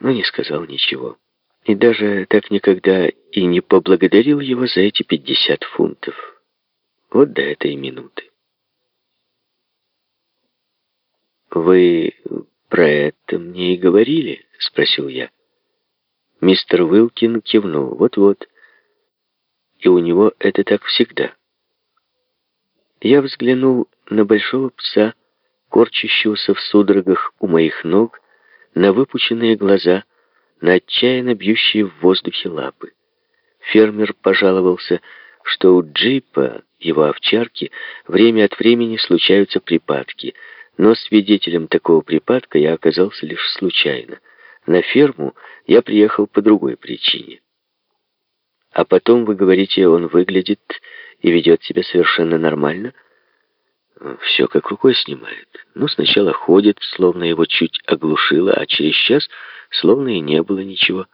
но не сказал ничего. И даже так никогда и не поблагодарил его за эти 50 фунтов. Вот до этой минуты. «Вы про это мне и говорили?» — спросил я. Мистер Уилкин кивнул. «Вот-вот. И у него это так всегда». Я взглянул на большого пса, корчащегося в судорогах у моих ног, на выпученные глаза, на отчаянно бьющие в воздухе лапы. Фермер пожаловался, что у джипа, его овчарки, время от времени случаются припадки, но свидетелем такого припадка я оказался лишь случайно. На ферму я приехал по другой причине. А потом, вы говорите, он выглядит и ведет себя совершенно нормально — все как рукой снимает. Ну, сначала ходит, словно его чуть оглушило, а через час словно и не было ничего.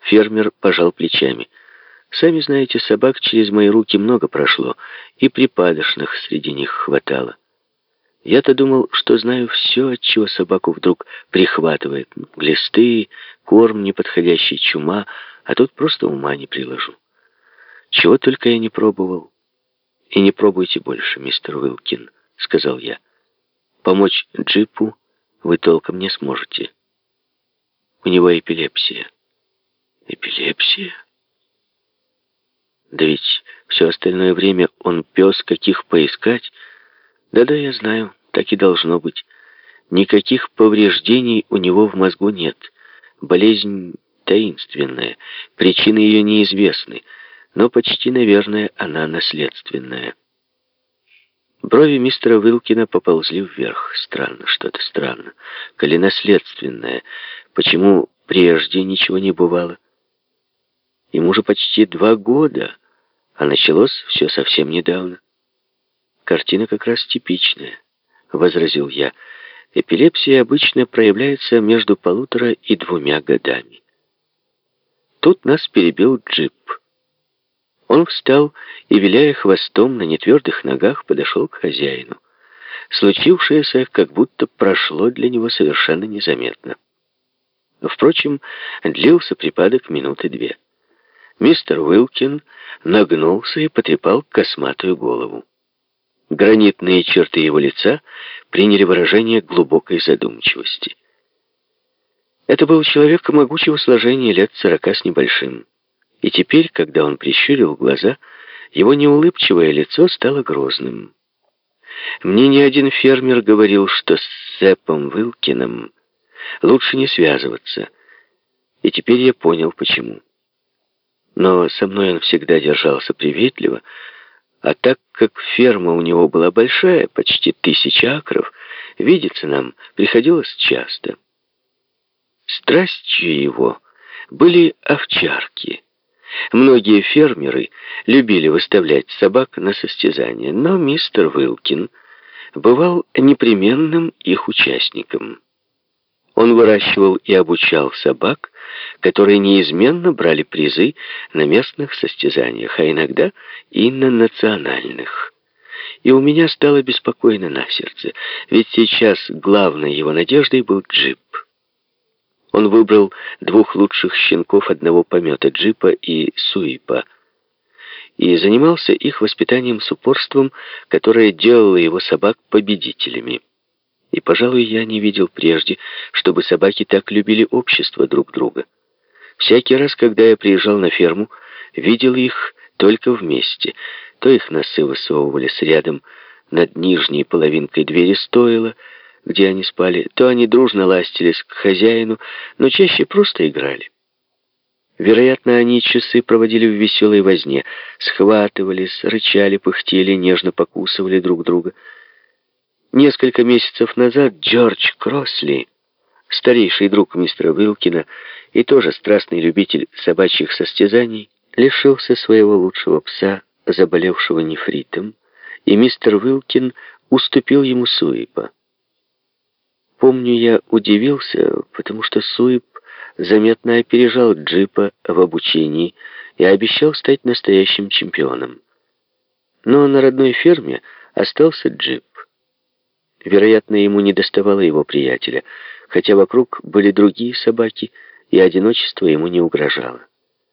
Фермер пожал плечами. Сами знаете, собак через мои руки много прошло, и припадочных среди них хватало. Я-то думал, что знаю все, от чего собаку вдруг прихватывает. Глисты, корм неподходящий, чума, а тут просто ума не приложу. Чего только я не пробовал. «И не пробуйте больше, мистер Уилкин», — сказал я. «Помочь джипу вы толком не сможете. У него эпилепсия». «Эпилепсия?» «Да ведь все остальное время он пес, каких поискать. Да-да, я знаю, так и должно быть. Никаких повреждений у него в мозгу нет. Болезнь таинственная, причины ее неизвестны» но почти, наверное, она наследственная. Брови мистера Вилкина поползли вверх. Странно, что-то странно. Коли наследственное, почему прежде ничего не бывало? Ему же почти два года, а началось все совсем недавно. Картина как раз типичная, — возразил я. Эпилепсия обычно проявляется между полутора и двумя годами. Тут нас перебил джип. Он встал и, виляя хвостом на нетвердых ногах, подошел к хозяину. Случившееся как будто прошло для него совершенно незаметно. Впрочем, длился припадок минуты две. Мистер Уилкин нагнулся и потрепал косматую голову. Гранитные черты его лица приняли выражение глубокой задумчивости. Это был человек могучего сложения лет сорока с небольшим. И теперь, когда он прищурил глаза, его неулыбчивое лицо стало грозным. Мне ни один фермер говорил, что с Сэпом Вилкиным лучше не связываться. И теперь я понял, почему. Но со мной он всегда держался приветливо, а так как ферма у него была большая, почти тысяча акров, видеться нам приходилось часто. Страстью его были овчарки. Многие фермеры любили выставлять собак на состязания, но мистер Вилкин бывал непременным их участником. Он выращивал и обучал собак, которые неизменно брали призы на местных состязаниях, а иногда и на национальных. И у меня стало беспокойно на сердце, ведь сейчас главной его надеждой был джип. Он выбрал двух лучших щенков одного помета, Джипа и Суипа, и занимался их воспитанием с упорством, которое делало его собак победителями. И, пожалуй, я не видел прежде, чтобы собаки так любили общество друг друга. Всякий раз, когда я приезжал на ферму, видел их только вместе. То их носы высовывались рядом над нижней половинкой двери стойла, где они спали, то они дружно ластились к хозяину, но чаще просто играли. Вероятно, они часы проводили в веселой возне, схватывались, рычали, пыхтели, нежно покусывали друг друга. Несколько месяцев назад Джордж Кросли, старейший друг мистера Вилкина и тоже страстный любитель собачьих состязаний, лишился своего лучшего пса, заболевшего нефритом, и мистер Вилкин уступил ему Суипа. Помню, я удивился, потому что Суип заметно опережал джипа в обучении и обещал стать настоящим чемпионом. Но на родной ферме остался джип. Вероятно, ему не доставало его приятеля. хотя вокруг были другие собаки, и одиночество ему не угрожало.